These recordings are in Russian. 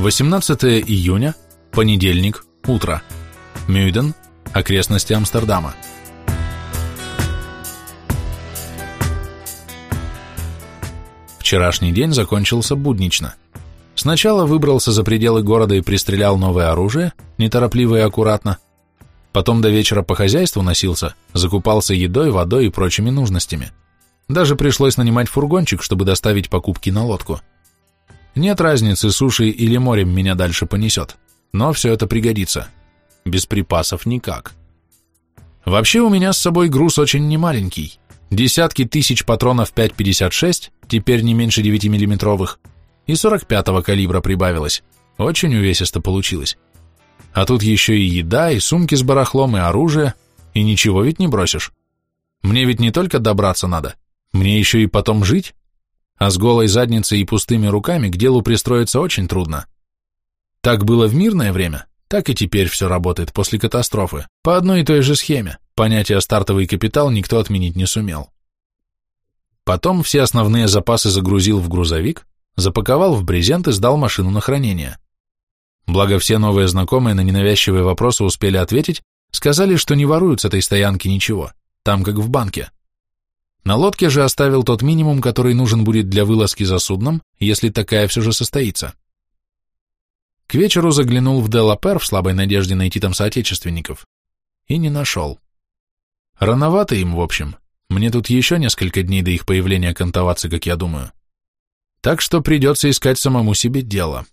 18 июня, понедельник, утро. Мюйден, окрестности Амстердама. Вчерашний день закончился буднично. Сначала выбрался за пределы города и пристрелял новое оружие, неторопливо и аккуратно. Потом до вечера по хозяйству носился, закупался едой, водой и прочими нужностями. Даже пришлось нанимать фургончик, чтобы доставить покупки на лодку. Нет разницы, сушей или морем меня дальше понесет, но все это пригодится. Без припасов никак. Вообще у меня с собой груз очень немаленький. Десятки тысяч патронов 5,56, теперь не меньше 9-миллиметровых, и 45-го калибра прибавилось. Очень увесисто получилось. А тут еще и еда, и сумки с барахлом, и оружие, и ничего ведь не бросишь. Мне ведь не только добраться надо, мне еще и потом жить а с голой задницей и пустыми руками к делу пристроиться очень трудно. Так было в мирное время, так и теперь все работает после катастрофы, по одной и той же схеме, понятие стартовый капитал никто отменить не сумел. Потом все основные запасы загрузил в грузовик, запаковал в брезент и сдал машину на хранение. Благо все новые знакомые на ненавязчивые вопросы успели ответить, сказали, что не воруют с этой стоянки ничего, там как в банке. На лодке же оставил тот минимум, который нужен будет для вылазки за судном, если такая все же состоится. К вечеру заглянул в Делапер в слабой надежде найти там соотечественников. И не нашел. Рановато им, в общем. Мне тут еще несколько дней до их появления кантоваться, как я думаю. Так что придется искать самому себе дело.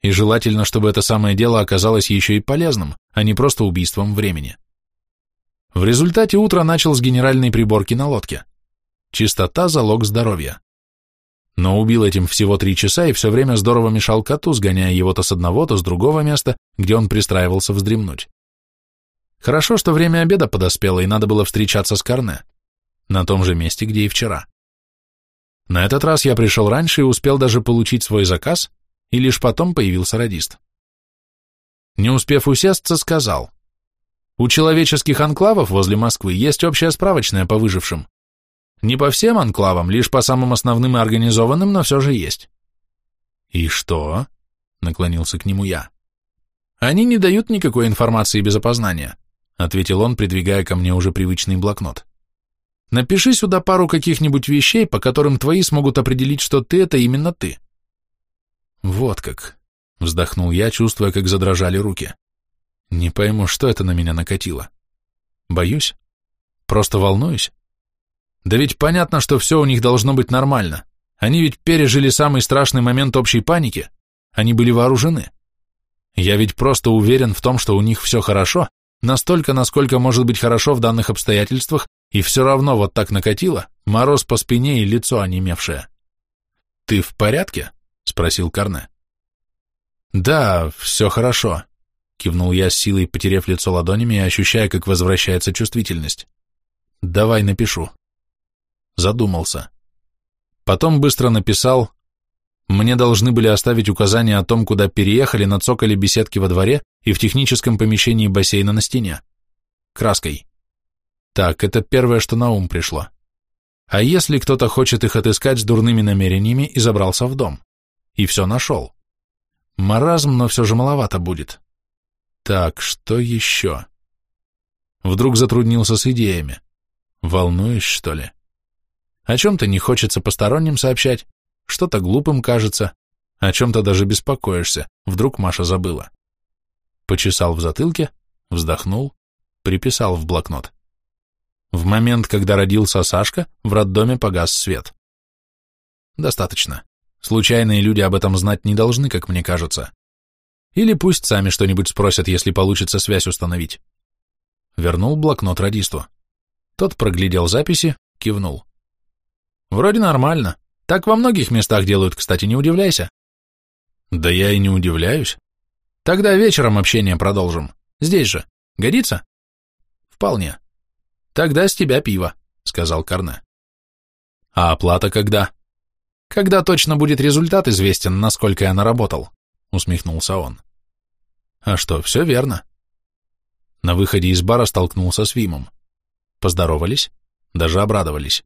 И желательно, чтобы это самое дело оказалось еще и полезным, а не просто убийством времени. В результате утро начал с генеральной приборки на лодке. Чистота – залог здоровья. Но убил этим всего три часа и все время здорово мешал коту, сгоняя его то с одного, то с другого места, где он пристраивался вздремнуть. Хорошо, что время обеда подоспело, и надо было встречаться с Карне. На том же месте, где и вчера. На этот раз я пришел раньше и успел даже получить свой заказ, и лишь потом появился радист. Не успев усесться, сказал. У человеческих анклавов возле Москвы есть общая справочная по выжившим. Не по всем анклавам, лишь по самым основным и организованным, но все же есть. И что? Наклонился к нему я. Они не дают никакой информации без опознания, ответил он, придвигая ко мне уже привычный блокнот. Напиши сюда пару каких-нибудь вещей, по которым твои смогут определить, что ты — это именно ты. Вот как, вздохнул я, чувствуя, как задрожали руки. Не пойму, что это на меня накатило. Боюсь? Просто волнуюсь? Да ведь понятно, что все у них должно быть нормально. Они ведь пережили самый страшный момент общей паники. Они были вооружены. Я ведь просто уверен в том, что у них все хорошо, настолько, насколько может быть хорошо в данных обстоятельствах, и все равно вот так накатило, мороз по спине и лицо онемевшее. «Ты в порядке?» — спросил Карне. «Да, все хорошо», — кивнул я с силой, потеряв лицо ладонями и ощущая, как возвращается чувствительность. «Давай напишу» задумался. Потом быстро написал, мне должны были оставить указания о том, куда переехали на цоколе беседки во дворе и в техническом помещении бассейна на стене. Краской. Так, это первое, что на ум пришло. А если кто-то хочет их отыскать с дурными намерениями и забрался в дом? И все нашел. Маразм, но все же маловато будет. Так, что еще? Вдруг затруднился с идеями. Волнуюсь, что ли? О чем-то не хочется посторонним сообщать, что-то глупым кажется, о чем-то даже беспокоишься, вдруг Маша забыла. Почесал в затылке, вздохнул, приписал в блокнот. В момент, когда родился Сашка, в роддоме погас свет. Достаточно. Случайные люди об этом знать не должны, как мне кажется. Или пусть сами что-нибудь спросят, если получится связь установить. Вернул блокнот радисту. Тот проглядел записи, кивнул. Вроде нормально. Так во многих местах делают, кстати, не удивляйся. Да я и не удивляюсь. Тогда вечером общение продолжим. Здесь же. Годится? Вполне. Тогда с тебя пиво, сказал Карне. А оплата когда? Когда точно будет результат известен, насколько я наработал, усмехнулся он. А что, все верно. На выходе из бара столкнулся с Вимом. Поздоровались, даже обрадовались.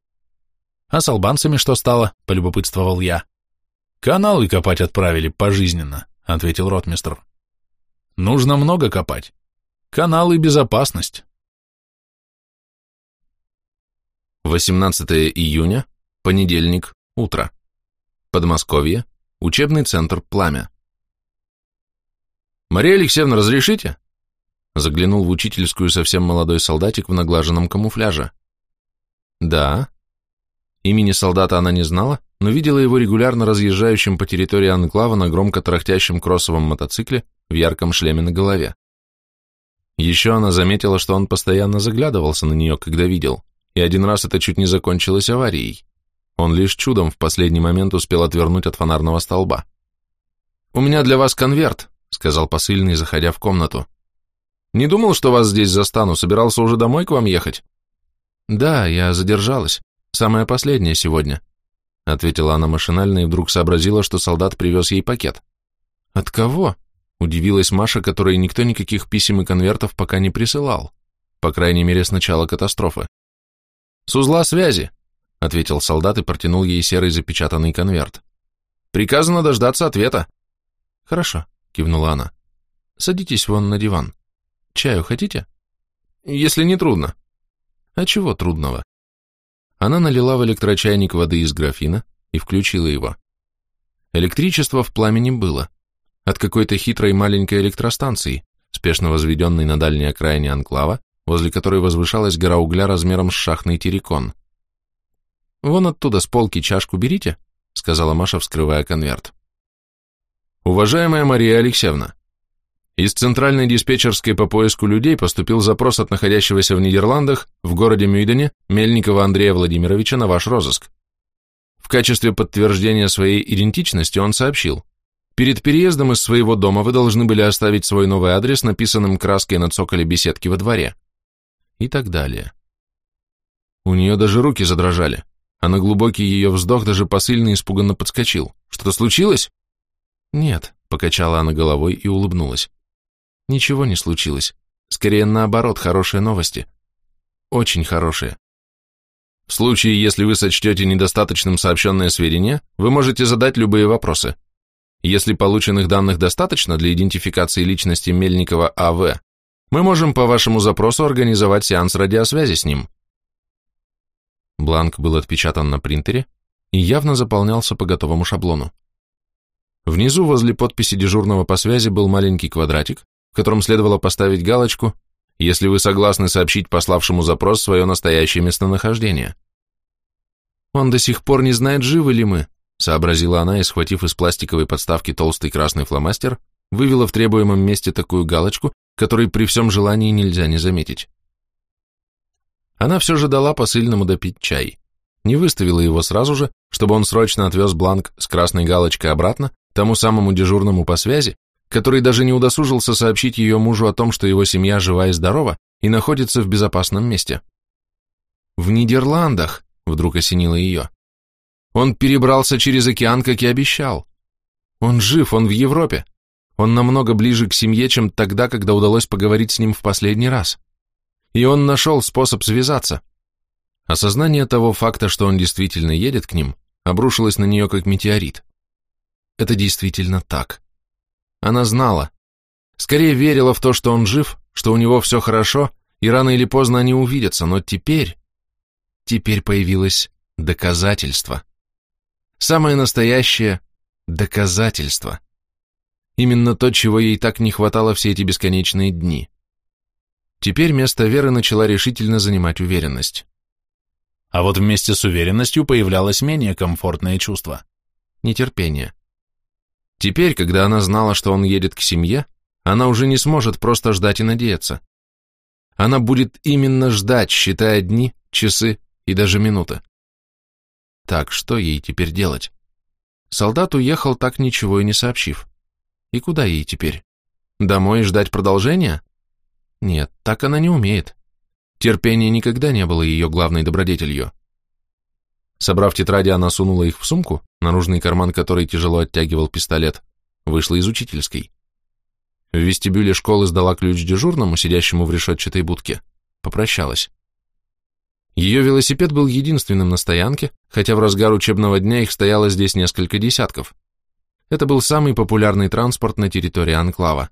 А с албанцами что стало? Полюбопытствовал я. Каналы копать отправили пожизненно, ответил ротмистр. Нужно много копать. Канал и безопасность. 18 июня, понедельник, утро. Подмосковье, учебный центр «Пламя». «Мария Алексеевна, разрешите?» Заглянул в учительскую совсем молодой солдатик в наглаженном камуфляже. «Да». Имени солдата она не знала, но видела его регулярно разъезжающим по территории анклава на громко тарахтящем кроссовом мотоцикле в ярком шлеме на голове. Еще она заметила, что он постоянно заглядывался на нее, когда видел, и один раз это чуть не закончилось аварией. Он лишь чудом в последний момент успел отвернуть от фонарного столба. «У меня для вас конверт», — сказал посыльный, заходя в комнату. «Не думал, что вас здесь застану, собирался уже домой к вам ехать?» «Да, я задержалась. Самое последнее сегодня», — ответила она машинально и вдруг сообразила, что солдат привез ей пакет. «От кого?» — удивилась Маша, которой никто никаких писем и конвертов пока не присылал, по крайней мере, с начала катастрофы. «С узла связи», — ответил солдат и протянул ей серый запечатанный конверт. «Приказано дождаться ответа». «Хорошо», — кивнула она. «Садитесь вон на диван. Чаю хотите?» «Если не трудно». «А чего трудного?» Она налила в электрочайник воды из графина и включила его. Электричества в пламени было. От какой-то хитрой маленькой электростанции, спешно возведенной на дальней окраине анклава, возле которой возвышалась гора угля размером с шахтный террикон. «Вон оттуда с полки чашку берите», — сказала Маша, вскрывая конверт. «Уважаемая Мария Алексеевна, из центральной диспетчерской по поиску людей поступил запрос от находящегося в Нидерландах, в городе Мюйдене, Мельникова Андрея Владимировича на ваш розыск. В качестве подтверждения своей идентичности он сообщил, перед переездом из своего дома вы должны были оставить свой новый адрес, написанным краской на цоколе беседки во дворе и так далее. У нее даже руки задрожали, а на глубокий ее вздох даже посыльный испуганно подскочил. Что-то случилось? Нет, покачала она головой и улыбнулась. Ничего не случилось. Скорее наоборот, хорошие новости. Очень хорошие. В случае, если вы сочтете недостаточным сообщенное сведения, вы можете задать любые вопросы. Если полученных данных достаточно для идентификации личности Мельникова А.В., мы можем по вашему запросу организовать сеанс радиосвязи с ним. Бланк был отпечатан на принтере и явно заполнялся по готовому шаблону. Внизу возле подписи дежурного по связи был маленький квадратик, в котором следовало поставить галочку «Если вы согласны сообщить пославшему запрос свое настоящее местонахождение». «Он до сих пор не знает, живы ли мы», сообразила она и, схватив из пластиковой подставки толстый красный фломастер, вывела в требуемом месте такую галочку, который при всем желании нельзя не заметить. Она все же дала посыльному допить чай. Не выставила его сразу же, чтобы он срочно отвез бланк с красной галочкой обратно тому самому дежурному по связи, который даже не удосужился сообщить ее мужу о том, что его семья жива и здорова и находится в безопасном месте. В Нидерландах, вдруг осенило ее. Он перебрался через океан, как и обещал. Он жив, он в Европе. Он намного ближе к семье, чем тогда, когда удалось поговорить с ним в последний раз. И он нашел способ связаться. Осознание того факта, что он действительно едет к ним, обрушилось на нее как метеорит. Это действительно так. Она знала. Скорее верила в то, что он жив, что у него все хорошо, и рано или поздно они увидятся, но теперь... Теперь появилось доказательство. Самое настоящее доказательство. Именно то, чего ей так не хватало все эти бесконечные дни. Теперь место веры начала решительно занимать уверенность. А вот вместе с уверенностью появлялось менее комфортное чувство. Нетерпение. Теперь, когда она знала, что он едет к семье, она уже не сможет просто ждать и надеяться. Она будет именно ждать, считая дни, часы и даже минуты. Так, что ей теперь делать? Солдат уехал, так ничего и не сообщив. И куда ей теперь? Домой ждать продолжения? Нет, так она не умеет. Терпение никогда не было ее главной добродетелью. Собрав тетради, она сунула их в сумку, наружный карман которой тяжело оттягивал пистолет, вышла из учительской. В вестибюле школы сдала ключ дежурному, сидящему в решетчатой будке, попрощалась. Ее велосипед был единственным на стоянке, хотя в разгар учебного дня их стояло здесь несколько десятков. Это был самый популярный транспорт на территории Анклава.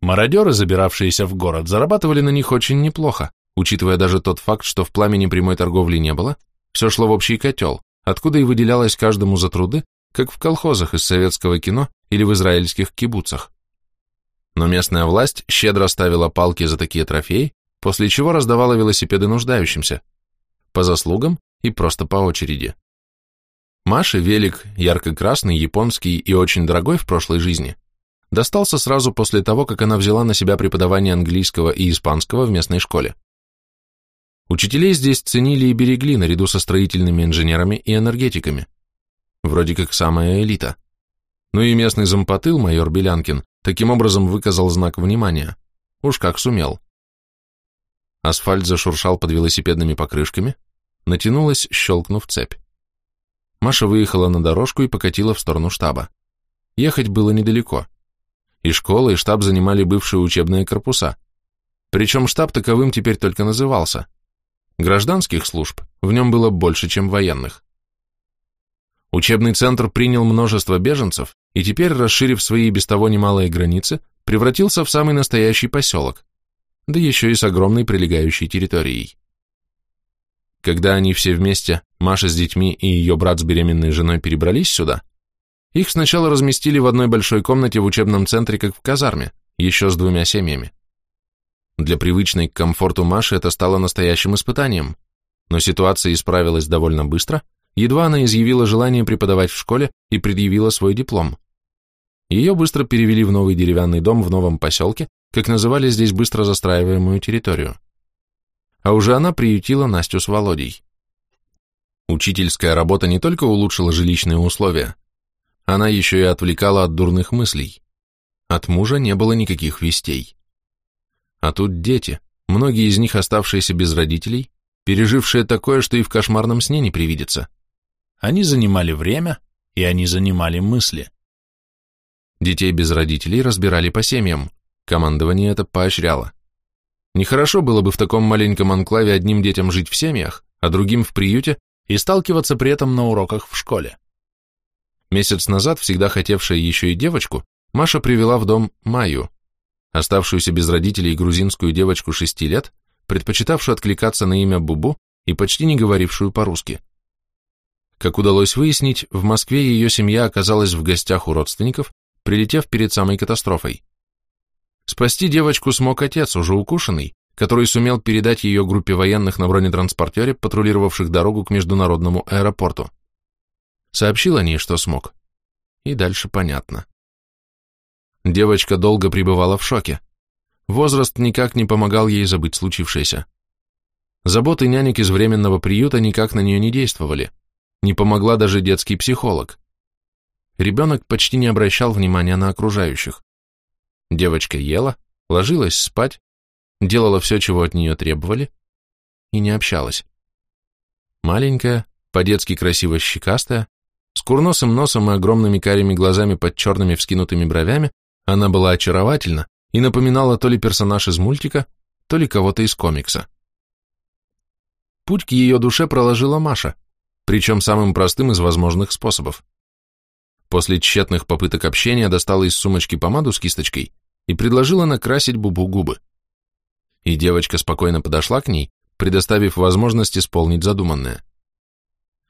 Мародеры, забиравшиеся в город, зарабатывали на них очень неплохо, учитывая даже тот факт, что в пламени прямой торговли не было, все шло в общий котел, откуда и выделялось каждому за труды, как в колхозах из советского кино или в израильских кибуцах. Но местная власть щедро ставила палки за такие трофеи, после чего раздавала велосипеды нуждающимся, по заслугам и просто по очереди. Маше велик, ярко-красный, японский и очень дорогой в прошлой жизни, достался сразу после того, как она взяла на себя преподавание английского и испанского в местной школе. Учителей здесь ценили и берегли наряду со строительными инженерами и энергетиками. Вроде как самая элита. Ну и местный зампотыл, майор Белянкин, таким образом выказал знак внимания. Уж как сумел. Асфальт зашуршал под велосипедными покрышками, натянулась, щелкнув цепь. Маша выехала на дорожку и покатила в сторону штаба. Ехать было недалеко. И школа, и штаб занимали бывшие учебные корпуса. Причем штаб таковым теперь только назывался. Гражданских служб в нем было больше, чем военных. Учебный центр принял множество беженцев и теперь, расширив свои без того немалые границы, превратился в самый настоящий поселок, да еще и с огромной прилегающей территорией. Когда они все вместе, Маша с детьми и ее брат с беременной женой перебрались сюда, их сначала разместили в одной большой комнате в учебном центре, как в казарме, еще с двумя семьями. Для привычной к комфорту Маши это стало настоящим испытанием, но ситуация исправилась довольно быстро, едва она изъявила желание преподавать в школе и предъявила свой диплом. Ее быстро перевели в новый деревянный дом в новом поселке, как называли здесь быстро застраиваемую территорию а уже она приютила Настю с Володей. Учительская работа не только улучшила жилищные условия, она еще и отвлекала от дурных мыслей. От мужа не было никаких вестей. А тут дети, многие из них оставшиеся без родителей, пережившие такое, что и в кошмарном сне не привидится. Они занимали время, и они занимали мысли. Детей без родителей разбирали по семьям, командование это поощряло. Нехорошо было бы в таком маленьком анклаве одним детям жить в семьях, а другим в приюте и сталкиваться при этом на уроках в школе. Месяц назад, всегда хотевшая еще и девочку, Маша привела в дом Майю, оставшуюся без родителей грузинскую девочку шести лет, предпочитавшую откликаться на имя Бубу и почти не говорившую по-русски. Как удалось выяснить, в Москве ее семья оказалась в гостях у родственников, прилетев перед самой катастрофой. Спасти девочку смог отец, уже укушенный, который сумел передать ее группе военных на бронетранспортере, патрулировавших дорогу к международному аэропорту. Сообщил о ней, что смог. И дальше понятно. Девочка долго пребывала в шоке. Возраст никак не помогал ей забыть случившееся. Заботы нянек из временного приюта никак на нее не действовали. Не помогла даже детский психолог. Ребенок почти не обращал внимания на окружающих. Девочка ела, ложилась спать, делала все, чего от нее требовали, и не общалась. Маленькая, по-детски красиво щекастая, с курносым носом и огромными карими глазами под черными вскинутыми бровями, она была очаровательна и напоминала то ли персонаж из мультика, то ли кого-то из комикса. Путь к ее душе проложила Маша, причем самым простым из возможных способов. После тщетных попыток общения достала из сумочки помаду с кисточкой и предложила накрасить Бубу губы. И девочка спокойно подошла к ней, предоставив возможность исполнить задуманное.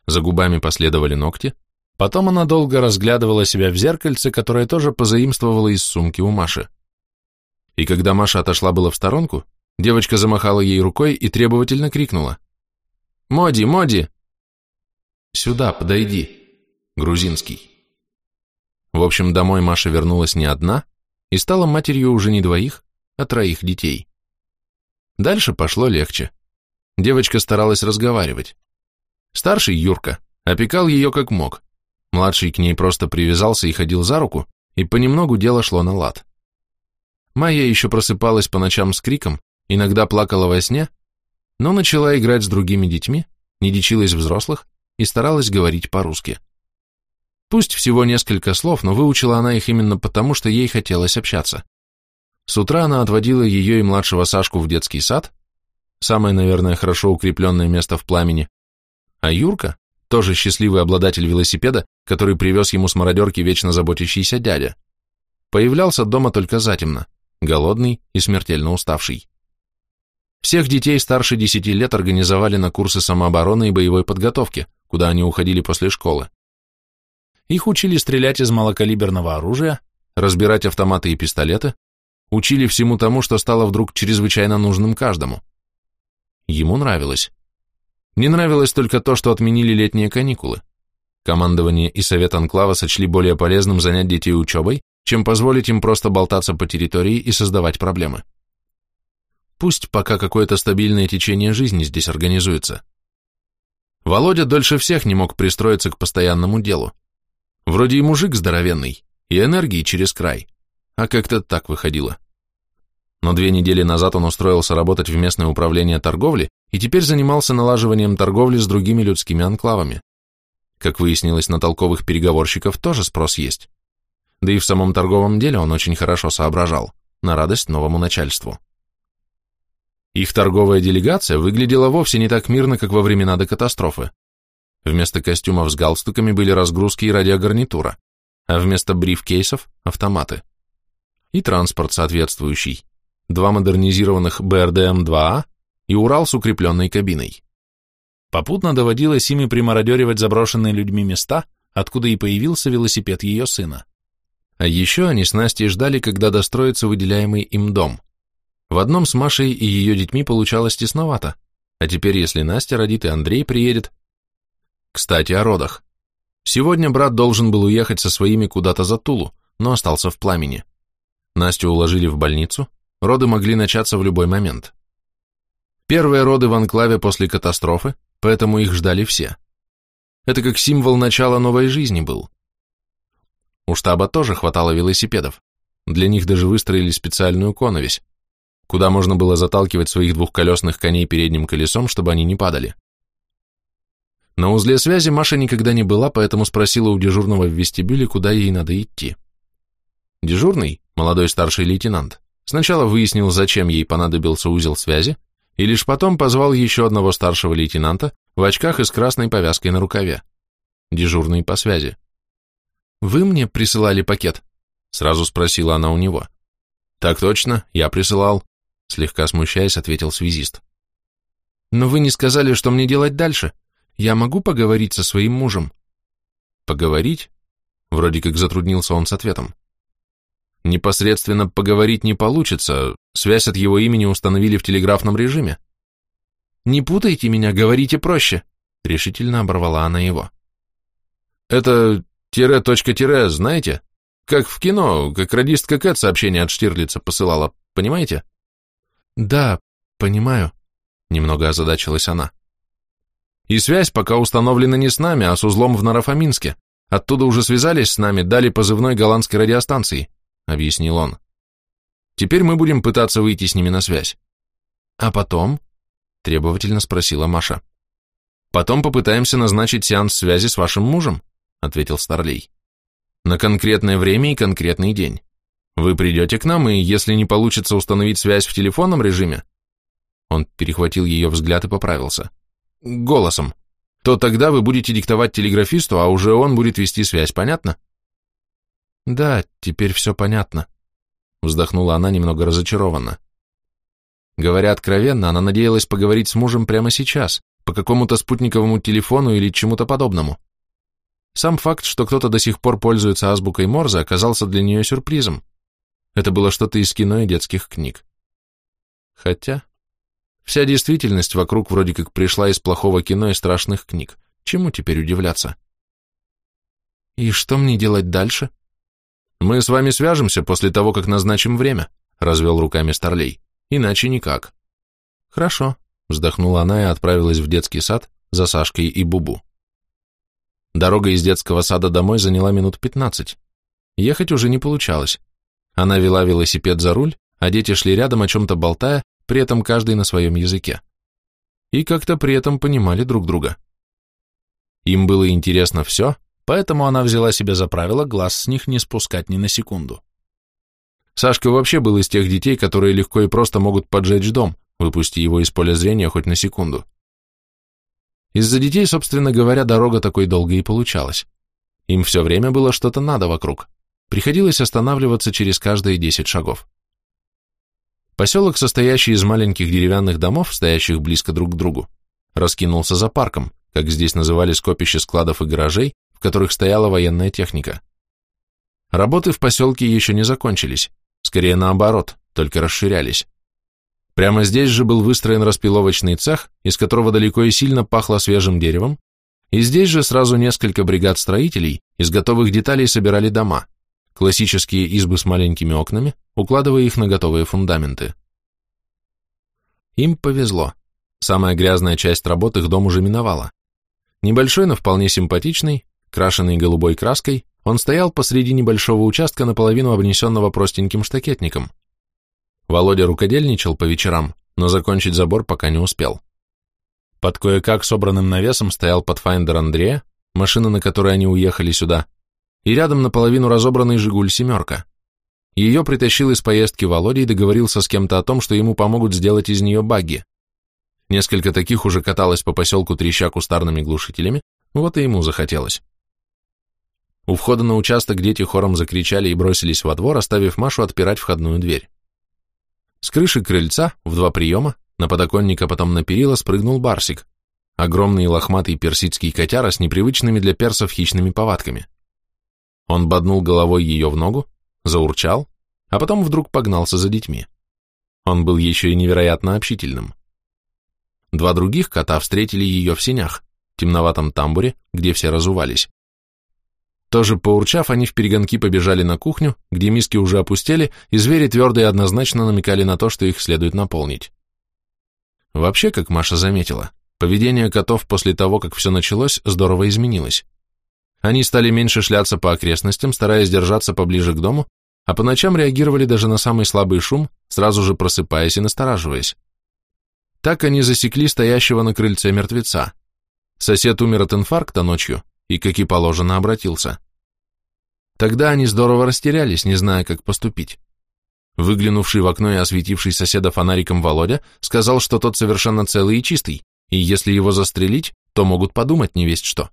За губами последовали ногти, потом она долго разглядывала себя в зеркальце, которое тоже позаимствовала из сумки у Маши. И когда Маша отошла было в сторонку, девочка замахала ей рукой и требовательно крикнула. «Моди, Моди!» «Сюда, подойди!» Грузинский. В общем, домой Маша вернулась не одна и стала матерью уже не двоих, а троих детей. Дальше пошло легче. Девочка старалась разговаривать. Старший, Юрка, опекал ее как мог. Младший к ней просто привязался и ходил за руку, и понемногу дело шло на лад. Майя еще просыпалась по ночам с криком, иногда плакала во сне, но начала играть с другими детьми, не дичилась взрослых и старалась говорить по-русски. Пусть всего несколько слов, но выучила она их именно потому, что ей хотелось общаться. С утра она отводила ее и младшего Сашку в детский сад, самое, наверное, хорошо укрепленное место в пламени, а Юрка, тоже счастливый обладатель велосипеда, который привез ему с мародерки вечно заботящийся дядя. Появлялся дома только затемно, голодный и смертельно уставший. Всех детей старше 10 лет организовали на курсы самообороны и боевой подготовки, куда они уходили после школы. Их учили стрелять из малокалиберного оружия, разбирать автоматы и пистолеты, учили всему тому, что стало вдруг чрезвычайно нужным каждому. Ему нравилось. Не нравилось только то, что отменили летние каникулы. Командование и совет Анклава сочли более полезным занять детей учебой, чем позволить им просто болтаться по территории и создавать проблемы. Пусть пока какое-то стабильное течение жизни здесь организуется. Володя дольше всех не мог пристроиться к постоянному делу. Вроде и мужик здоровенный, и энергии через край, а как-то так выходило. Но две недели назад он устроился работать в местное управление торговли и теперь занимался налаживанием торговли с другими людскими анклавами. Как выяснилось, на толковых переговорщиков тоже спрос есть. Да и в самом торговом деле он очень хорошо соображал, на радость новому начальству. Их торговая делегация выглядела вовсе не так мирно, как во времена до катастрофы. Вместо костюмов с галстуками были разгрузки и радиогарнитура, а вместо брифкейсов – автоматы. И транспорт соответствующий. Два модернизированных БРДМ-2А и Урал с укрепленной кабиной. Попутно доводилось ими примародеривать заброшенные людьми места, откуда и появился велосипед ее сына. А еще они с Настей ждали, когда достроится выделяемый им дом. В одном с Машей и ее детьми получалось тесновато, а теперь, если Настя родит и Андрей приедет... Кстати, о родах. Сегодня брат должен был уехать со своими куда-то за Тулу, но остался в пламени. Настю уложили в больницу, роды могли начаться в любой момент. Первые роды в анклаве после катастрофы, поэтому их ждали все. Это как символ начала новой жизни был. У штаба тоже хватало велосипедов. Для них даже выстроили специальную коновесь, куда можно было заталкивать своих двухколесных коней передним колесом, чтобы они не падали. На узле связи Маша никогда не была, поэтому спросила у дежурного в вестибюле, куда ей надо идти. Дежурный, молодой старший лейтенант, сначала выяснил, зачем ей понадобился узел связи, и лишь потом позвал еще одного старшего лейтенанта в очках и с красной повязкой на рукаве. Дежурный по связи. «Вы мне присылали пакет?» — сразу спросила она у него. «Так точно, я присылал», Слегка смущаясь, ответил связист. Но вы не сказали, что мне делать дальше. Я могу поговорить со своим мужем? Поговорить? Вроде как затруднился он с ответом. Непосредственно поговорить не получится, связь от его имени установили в телеграфном режиме. Не путайте меня, говорите проще, решительно оборвала она его. Это тире-точка-тире, знаете? Как в кино, как радистка Кэт сообщение от Штирлица посылала, понимаете? «Да, понимаю», — немного озадачилась она. «И связь пока установлена не с нами, а с узлом в Нарафаминске. Оттуда уже связались с нами, дали позывной голландской радиостанции», — объяснил он. «Теперь мы будем пытаться выйти с ними на связь». «А потом?» — требовательно спросила Маша. «Потом попытаемся назначить сеанс связи с вашим мужем», — ответил Старлей. «На конкретное время и конкретный день. Вы придете к нам, и если не получится установить связь в телефонном режиме, он перехватил ее взгляд и поправился, голосом, то тогда вы будете диктовать телеграфисту, а уже он будет вести связь, понятно? Да, теперь все понятно, вздохнула она немного разочарованно. Говоря откровенно, она надеялась поговорить с мужем прямо сейчас, по какому-то спутниковому телефону или чему-то подобному. Сам факт, что кто-то до сих пор пользуется азбукой Морзе, оказался для нее сюрпризом. Это было что-то из кино и детских книг. Хотя, вся действительность вокруг вроде как пришла из плохого кино и страшных книг. Чему теперь удивляться? И что мне делать дальше? Мы с вами свяжемся после того, как назначим время, развел руками Старлей. Иначе никак. Хорошо, вздохнула она и отправилась в детский сад за Сашкой и Бубу. Дорога из детского сада домой заняла минут пятнадцать. Ехать уже не получалось. Она вела велосипед за руль, а дети шли рядом, о чем-то болтая, при этом каждый на своем языке. И как-то при этом понимали друг друга. Им было интересно все, поэтому она взяла себе за правило глаз с них не спускать ни на секунду. Сашка вообще был из тех детей, которые легко и просто могут поджечь дом, выпусти его из поля зрения хоть на секунду. Из-за детей, собственно говоря, дорога такой долгой и получалась. Им все время было что-то надо вокруг. Приходилось останавливаться через каждые десять шагов. Поселок, состоящий из маленьких деревянных домов, стоящих близко друг к другу, раскинулся за парком, как здесь называли скопище складов и гаражей, в которых стояла военная техника. Работы в поселке еще не закончились, скорее наоборот, только расширялись. Прямо здесь же был выстроен распиловочный цех, из которого далеко и сильно пахло свежим деревом, и здесь же сразу несколько бригад строителей из готовых деталей собирали дома, классические избы с маленькими окнами, укладывая их на готовые фундаменты. Им повезло. Самая грязная часть работ их дом уже миновала. Небольшой, но вполне симпатичный, крашенный голубой краской, он стоял посреди небольшого участка, наполовину обнесенного простеньким штакетником. Володя рукодельничал по вечерам, но закончить забор пока не успел. Под кое-как собранным навесом стоял подфайндер Андрея, машина, на которой они уехали сюда, и рядом наполовину разобранный «Жигуль семерка». Ее притащил из поездки Володя и договорился с кем-то о том, что ему помогут сделать из нее багги. Несколько таких уже каталось по поселку треща кустарными глушителями, вот и ему захотелось. У входа на участок дети хором закричали и бросились во двор, оставив Машу отпирать входную дверь. С крыши крыльца, в два приема, на подоконник, а потом на перила спрыгнул барсик, огромный лохматый персидский котяра с непривычными для персов хищными повадками. Он боднул головой ее в ногу, заурчал, а потом вдруг погнался за детьми. Он был еще и невероятно общительным. Два других кота встретили ее в сенях, темноватом тамбуре, где все разувались. Тоже поурчав, они в перегонки побежали на кухню, где миски уже опустели, и звери твердо и однозначно намекали на то, что их следует наполнить. Вообще, как Маша заметила, поведение котов после того, как все началось, здорово изменилось. Они стали меньше шляться по окрестностям, стараясь держаться поближе к дому, а по ночам реагировали даже на самый слабый шум, сразу же просыпаясь и настораживаясь. Так они засекли стоящего на крыльце мертвеца. Сосед умер от инфаркта ночью, и, как и положено, обратился. Тогда они здорово растерялись, не зная, как поступить. Выглянувший в окно и осветивший соседа фонариком Володя сказал, что тот совершенно целый и чистый, и если его застрелить, то могут подумать не весть что.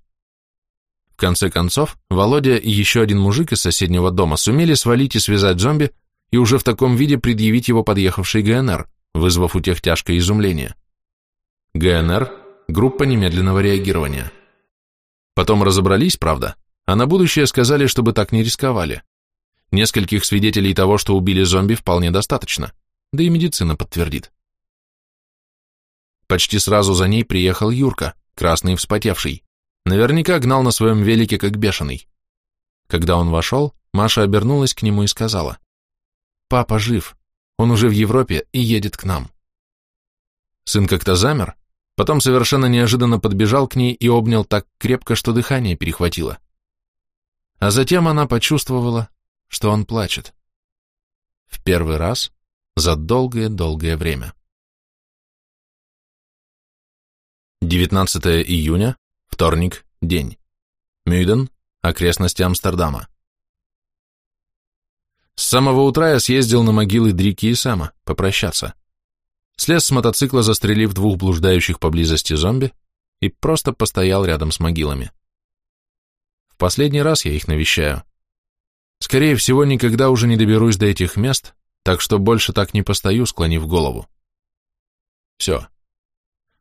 В конце концов, Володя и еще один мужик из соседнего дома сумели свалить и связать зомби и уже в таком виде предъявить его подъехавший ГНР, вызвав у тех тяжкое изумление. ГНР – группа немедленного реагирования. Потом разобрались, правда, а на будущее сказали, чтобы так не рисковали. Нескольких свидетелей того, что убили зомби, вполне достаточно, да и медицина подтвердит. Почти сразу за ней приехал Юрка, красный и вспотевший. Наверняка гнал на своем велике, как бешеный. Когда он вошел, Маша обернулась к нему и сказала, «Папа жив, он уже в Европе и едет к нам». Сын как-то замер, Потом совершенно неожиданно подбежал к ней и обнял так крепко, что дыхание перехватило. А затем она почувствовала, что он плачет. В первый раз за долгое-долгое время. 19 июня, вторник, день. Мюйден, окрестности Амстердама. С самого утра я съездил на могилы Дрики и Сэма попрощаться слез с мотоцикла, застрелив двух блуждающих поблизости зомби, и просто постоял рядом с могилами. В последний раз я их навещаю. Скорее всего, никогда уже не доберусь до этих мест, так что больше так не постою, склонив голову. Все.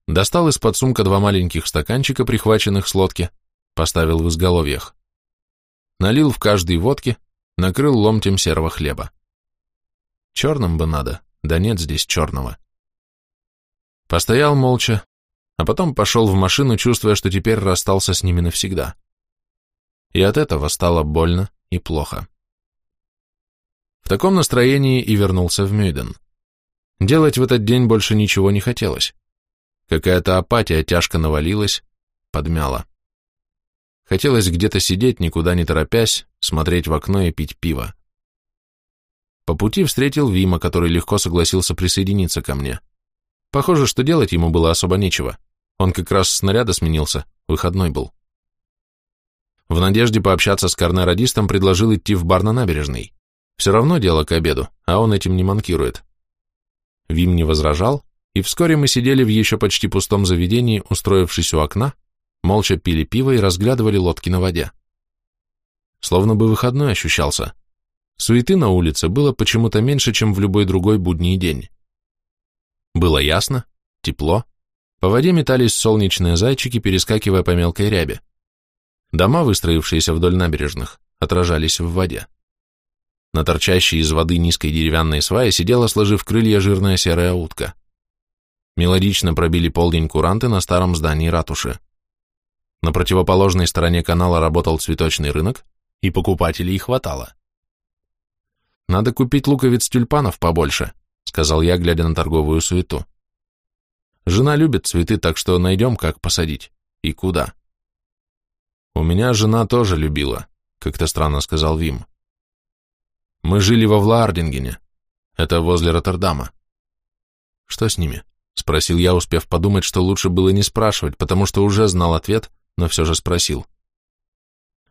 Достал из-под сумка два маленьких стаканчика, прихваченных с лодки, поставил в изголовьях. Налил в каждый водки, накрыл ломтем серого хлеба. Черным бы надо, да нет здесь черного. Постоял молча, а потом пошел в машину, чувствуя, что теперь расстался с ними навсегда. И от этого стало больно и плохо. В таком настроении и вернулся в Мюйден. Делать в этот день больше ничего не хотелось. Какая-то апатия тяжко навалилась, подмяла. Хотелось где-то сидеть, никуда не торопясь, смотреть в окно и пить пиво. По пути встретил Вима, который легко согласился присоединиться ко мне. Похоже, что делать ему было особо нечего. Он как раз снаряда сменился, выходной был. В надежде пообщаться с карне-радистом предложил идти в бар на набережной. Все равно дело к обеду, а он этим не манкирует. Вим не возражал, и вскоре мы сидели в еще почти пустом заведении, устроившись у окна, молча пили пиво и разглядывали лодки на воде. Словно бы выходной ощущался. Суеты на улице было почему-то меньше, чем в любой другой будний день. Было ясно, тепло, по воде метались солнечные зайчики, перескакивая по мелкой рябе. Дома, выстроившиеся вдоль набережных, отражались в воде. На торчащей из воды низкой деревянной свае сидела, сложив крылья, жирная серая утка. Мелодично пробили полдень куранты на старом здании ратуши. На противоположной стороне канала работал цветочный рынок, и покупателей хватало. «Надо купить луковиц тюльпанов побольше», — сказал я, глядя на торговую суету. «Жена любит цветы, так что найдем, как посадить. И куда». «У меня жена тоже любила», — как-то странно сказал Вим. «Мы жили во Влаардингене. Это возле Роттердама». «Что с ними?» — спросил я, успев подумать, что лучше было не спрашивать, потому что уже знал ответ, но все же спросил.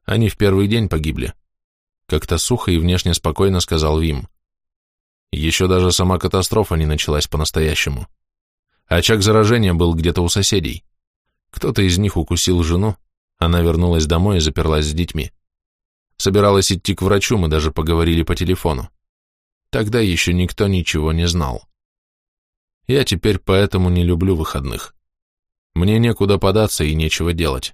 Они в первый день погибли. Как-то сухо и внешне спокойно сказал Вим. Еще даже сама катастрофа не началась по-настоящему. Очаг заражения был где-то у соседей. Кто-то из них укусил жену, она вернулась домой и заперлась с детьми. Собиралась идти к врачу, мы даже поговорили по телефону. Тогда еще никто ничего не знал. Я теперь поэтому не люблю выходных. Мне некуда податься и нечего делать.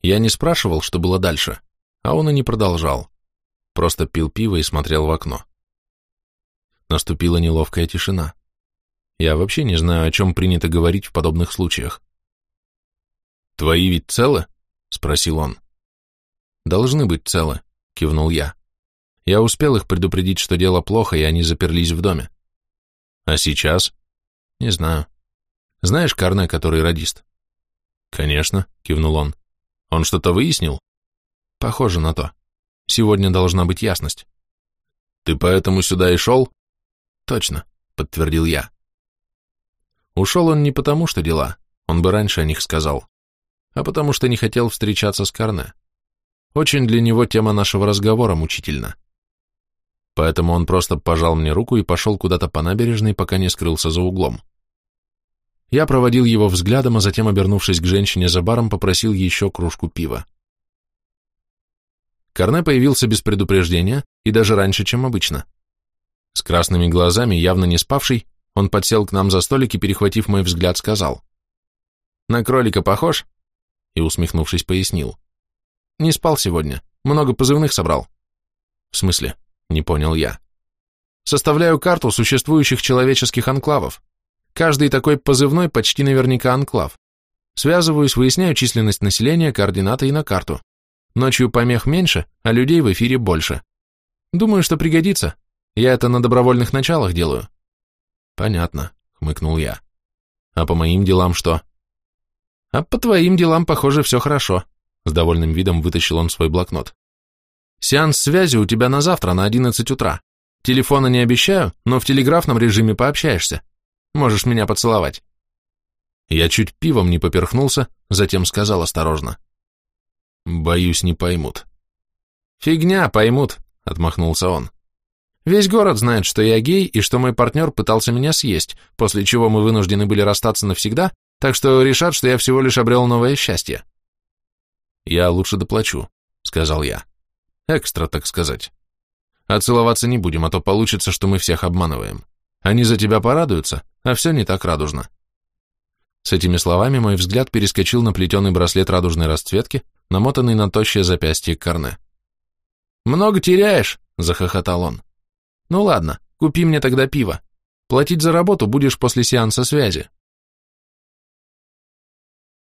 Я не спрашивал, что было дальше, а он и не продолжал. Просто пил пиво и смотрел в окно. Наступила неловкая тишина. Я вообще не знаю, о чем принято говорить в подобных случаях. «Твои ведь целы?» — спросил он. «Должны быть целы», — кивнул я. Я успел их предупредить, что дело плохо, и они заперлись в доме. А сейчас? Не знаю. Знаешь Карне, который радист? Конечно, кивнул он. Он что-то выяснил? Похоже на то. Сегодня должна быть ясность. Ты поэтому сюда и шел? Точно, подтвердил я. Ушел он не потому, что дела, он бы раньше о них сказал, а потому что не хотел встречаться с Карне. Очень для него тема нашего разговора мучительна поэтому он просто пожал мне руку и пошел куда-то по набережной, пока не скрылся за углом. Я проводил его взглядом, а затем, обернувшись к женщине за баром, попросил еще кружку пива. Корне появился без предупреждения и даже раньше, чем обычно. С красными глазами, явно не спавший, он подсел к нам за столик и, перехватив мой взгляд, сказал. «На кролика похож?» И, усмехнувшись, пояснил. «Не спал сегодня, много позывных собрал». «В смысле?» Не понял я. Составляю карту существующих человеческих анклавов. Каждый такой позывной почти наверняка анклав. Связываюсь, выясняю численность населения, координаты и на карту. Ночью помех меньше, а людей в эфире больше. Думаю, что пригодится. Я это на добровольных началах делаю. Понятно, хмыкнул я. А по моим делам что? А по твоим делам, похоже, все хорошо. С довольным видом вытащил он свой блокнот. Сеанс связи у тебя на завтра на 11 утра. Телефона не обещаю, но в телеграфном режиме пообщаешься. Можешь меня поцеловать. Я чуть пивом не поперхнулся, затем сказал осторожно. Боюсь, не поймут. Фигня, поймут, отмахнулся он. Весь город знает, что я гей и что мой партнер пытался меня съесть, после чего мы вынуждены были расстаться навсегда, так что решат, что я всего лишь обрел новое счастье. Я лучше доплачу, сказал я. Экстра, так сказать. А целоваться не будем, а то получится, что мы всех обманываем. Они за тебя порадуются, а все не так радужно. С этими словами мой взгляд перескочил на плетеный браслет радужной расцветки, намотанный на тощее запястье Корне. «Много теряешь», — захохотал он. «Ну ладно, купи мне тогда пиво. Платить за работу будешь после сеанса связи».